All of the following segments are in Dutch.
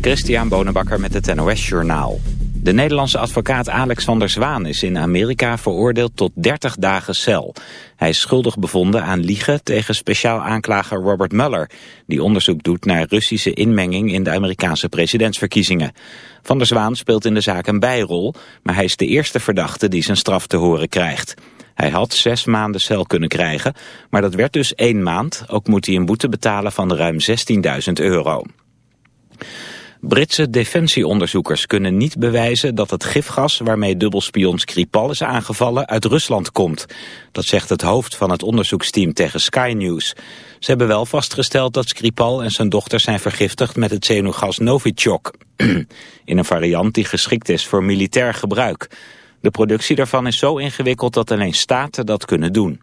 Christian Bonenbakker met het NOS Journaal. De Nederlandse advocaat Alexander Zwaan is in Amerika veroordeeld tot 30 dagen cel. Hij is schuldig bevonden aan liegen tegen speciaal aanklager Robert Mueller... die onderzoek doet naar Russische inmenging in de Amerikaanse presidentsverkiezingen. Van der Zwaan speelt in de zaak een bijrol... maar hij is de eerste verdachte die zijn straf te horen krijgt. Hij had zes maanden cel kunnen krijgen, maar dat werd dus één maand. Ook moet hij een boete betalen van ruim 16.000 euro. Britse defensieonderzoekers kunnen niet bewijzen dat het gifgas waarmee dubbelspion Skripal is aangevallen uit Rusland komt. Dat zegt het hoofd van het onderzoeksteam tegen Sky News. Ze hebben wel vastgesteld dat Skripal en zijn dochter zijn vergiftigd met het zenuwgas Novichok. In een variant die geschikt is voor militair gebruik. De productie daarvan is zo ingewikkeld dat alleen staten dat kunnen doen.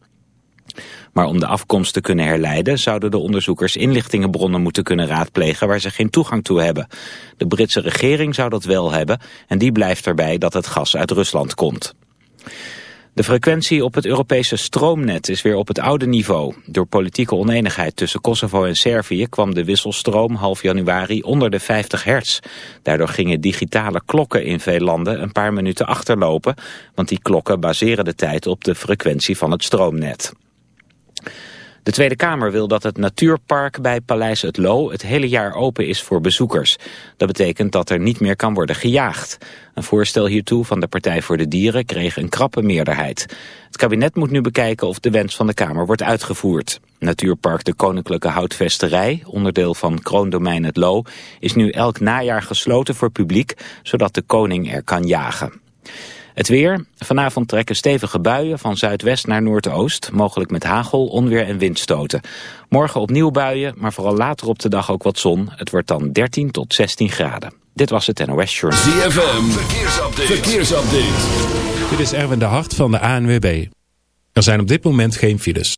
Maar om de afkomst te kunnen herleiden zouden de onderzoekers inlichtingenbronnen moeten kunnen raadplegen waar ze geen toegang toe hebben. De Britse regering zou dat wel hebben en die blijft erbij dat het gas uit Rusland komt. De frequentie op het Europese stroomnet is weer op het oude niveau. Door politieke oneenigheid tussen Kosovo en Servië kwam de wisselstroom half januari onder de 50 hertz. Daardoor gingen digitale klokken in veel landen een paar minuten achterlopen, want die klokken baseren de tijd op de frequentie van het stroomnet. De Tweede Kamer wil dat het natuurpark bij Paleis het Loo het hele jaar open is voor bezoekers. Dat betekent dat er niet meer kan worden gejaagd. Een voorstel hiertoe van de Partij voor de Dieren kreeg een krappe meerderheid. Het kabinet moet nu bekijken of de wens van de Kamer wordt uitgevoerd. Natuurpark de Koninklijke Houtvesterij, onderdeel van Kroondomein het Loo, is nu elk najaar gesloten voor publiek, zodat de koning er kan jagen. Het weer. Vanavond trekken stevige buien van zuidwest naar noordoost. Mogelijk met hagel, onweer en windstoten. Morgen opnieuw buien, maar vooral later op de dag ook wat zon. Het wordt dan 13 tot 16 graden. Dit was het NOS Journal. ZFM. Verkeersupdate. Verkeersupdate. Dit is Erwin de Hart van de ANWB. Er zijn op dit moment geen files.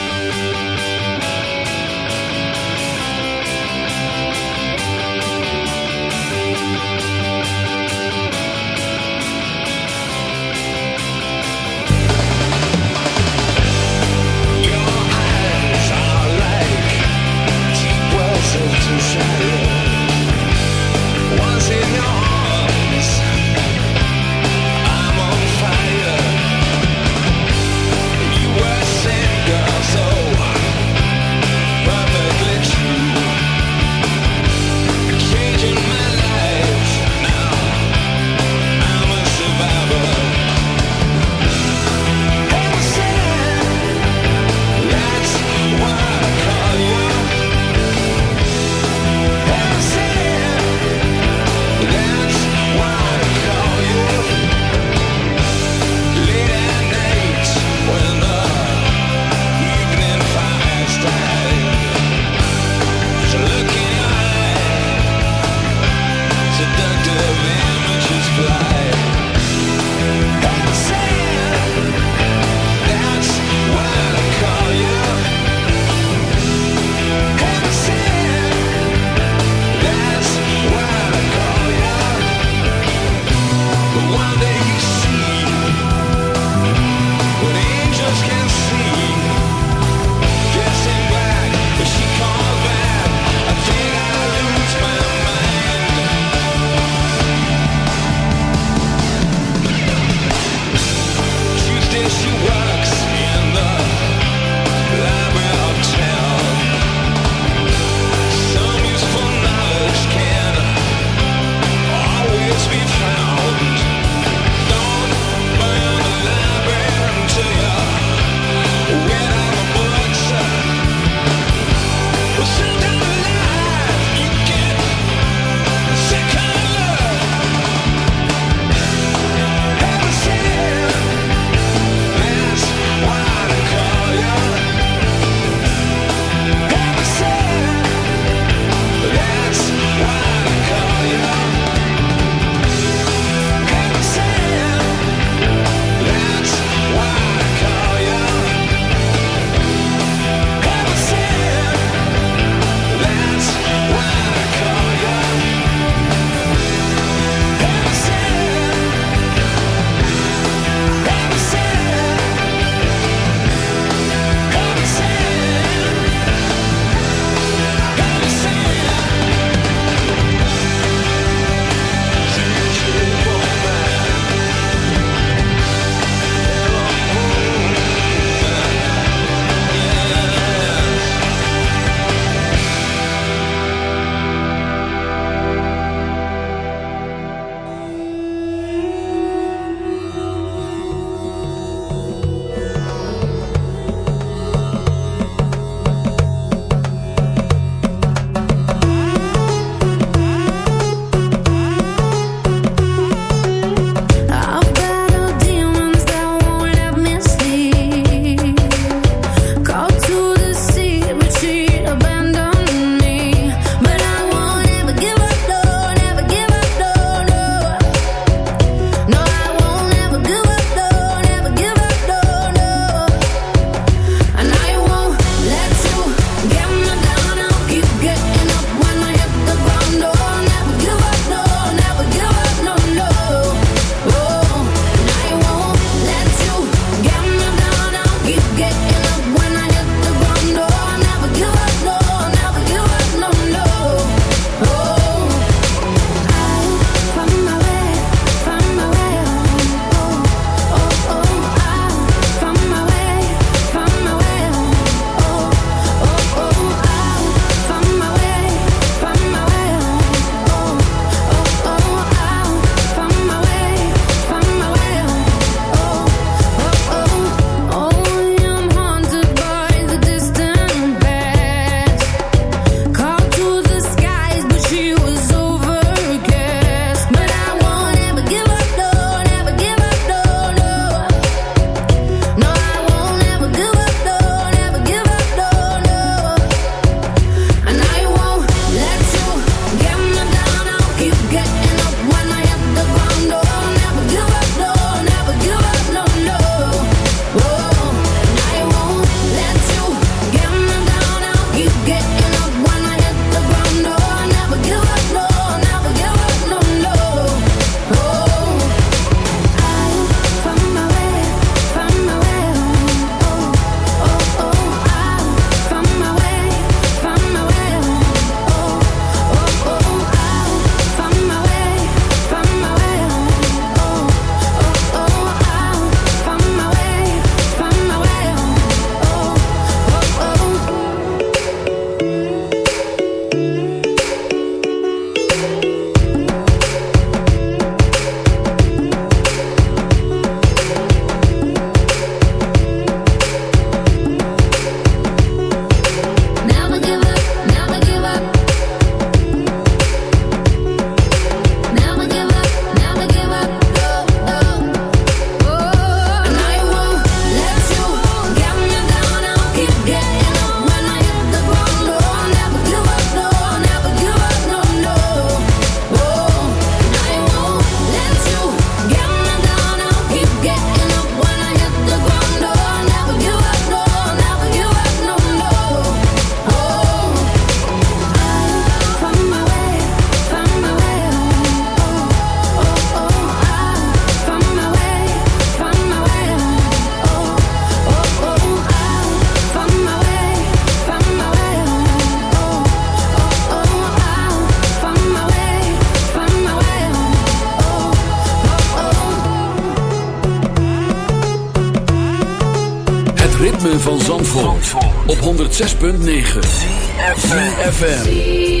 106.9 FM.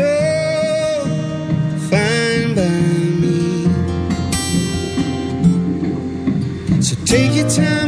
All fine by me. So take your time,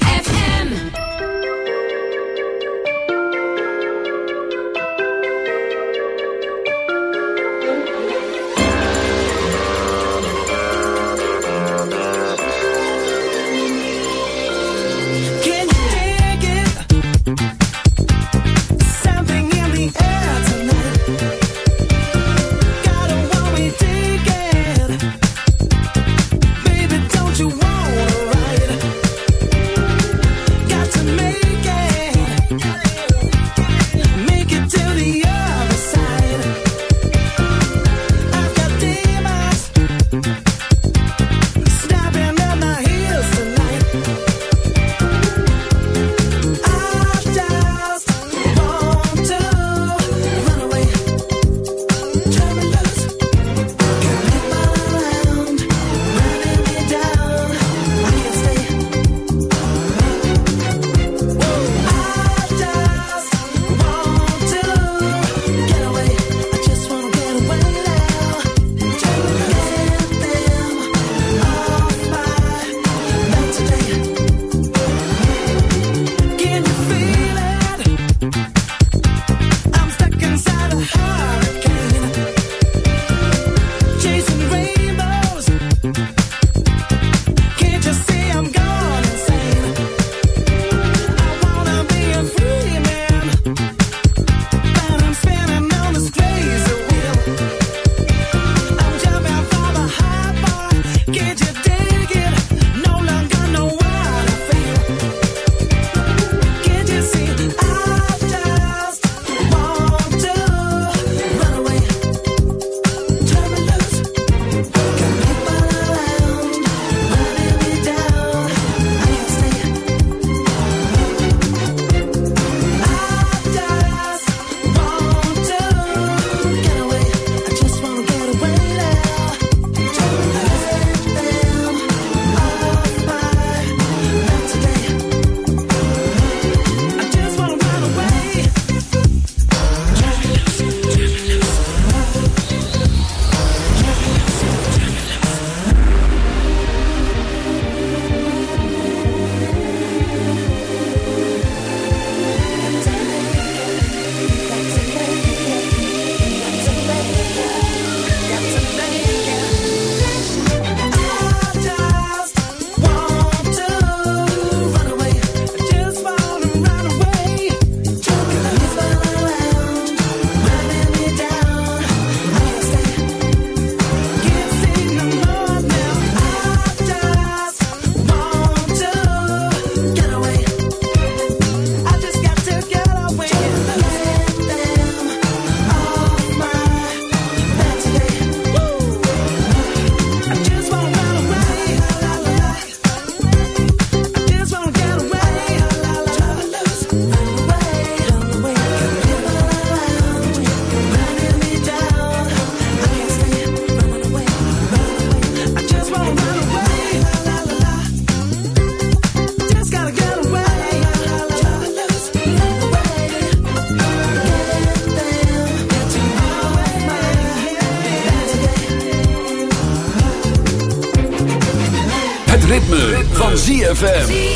van ZFM.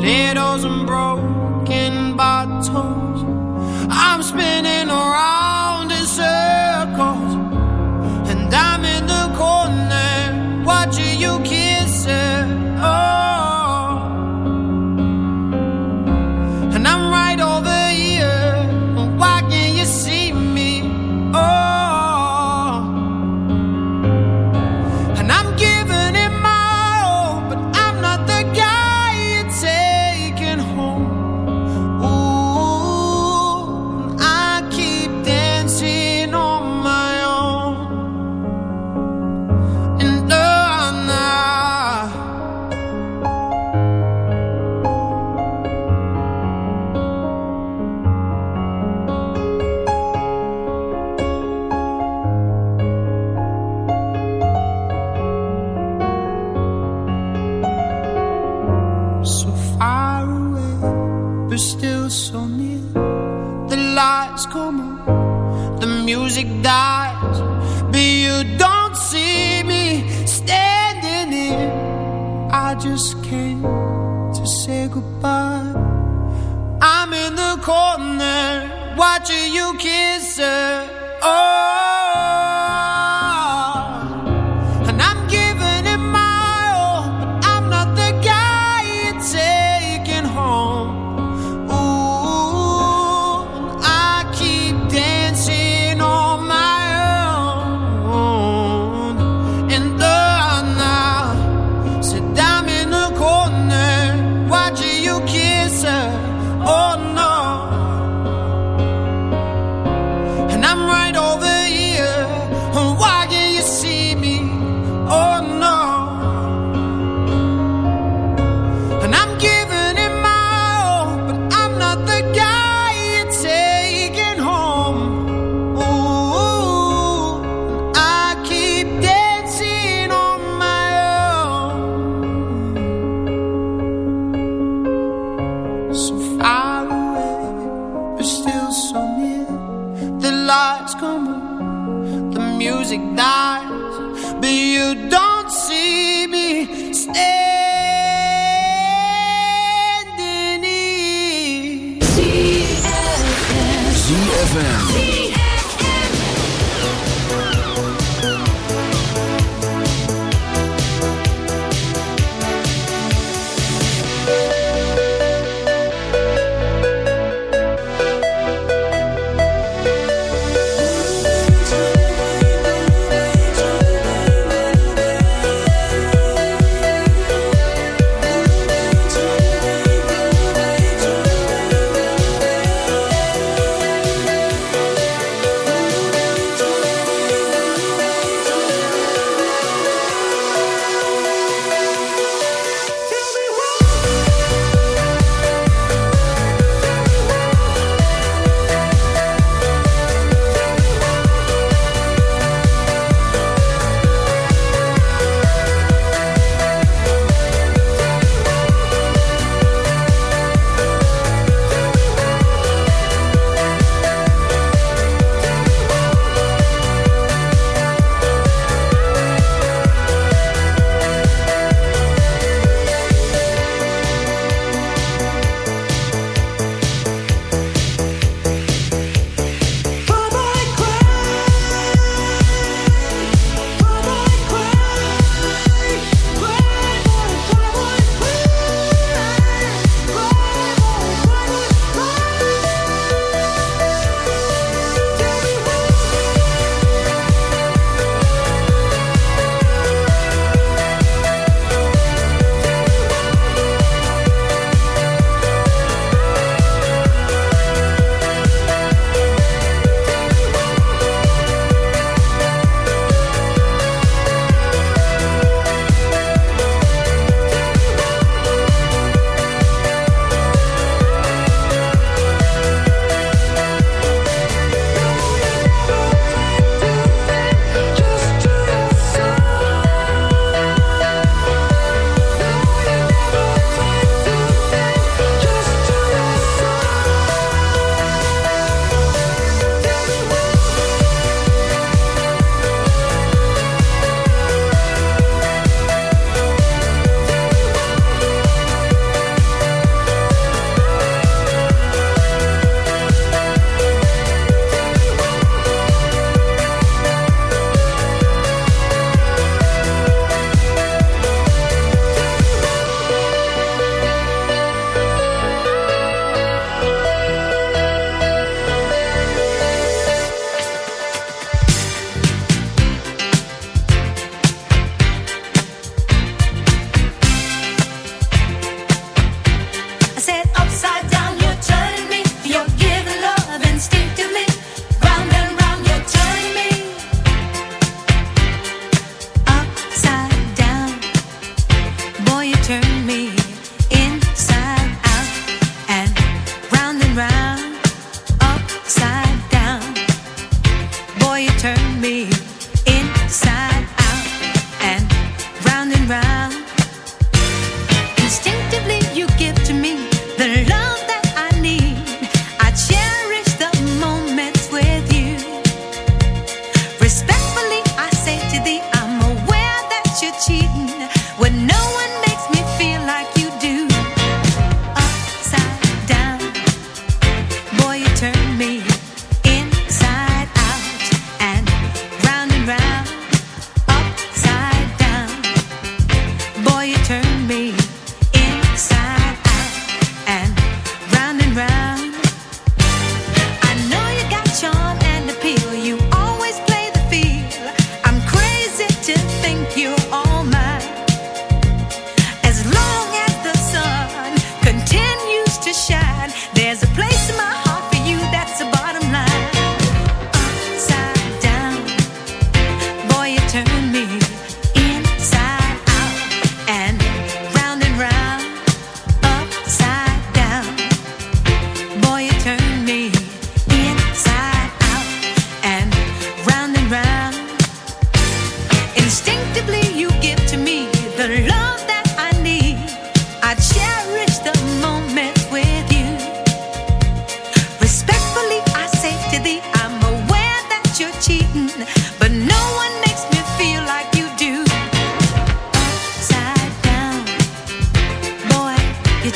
Stilettos and broken bottles. I'm spinning around sir.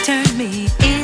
Turn me inside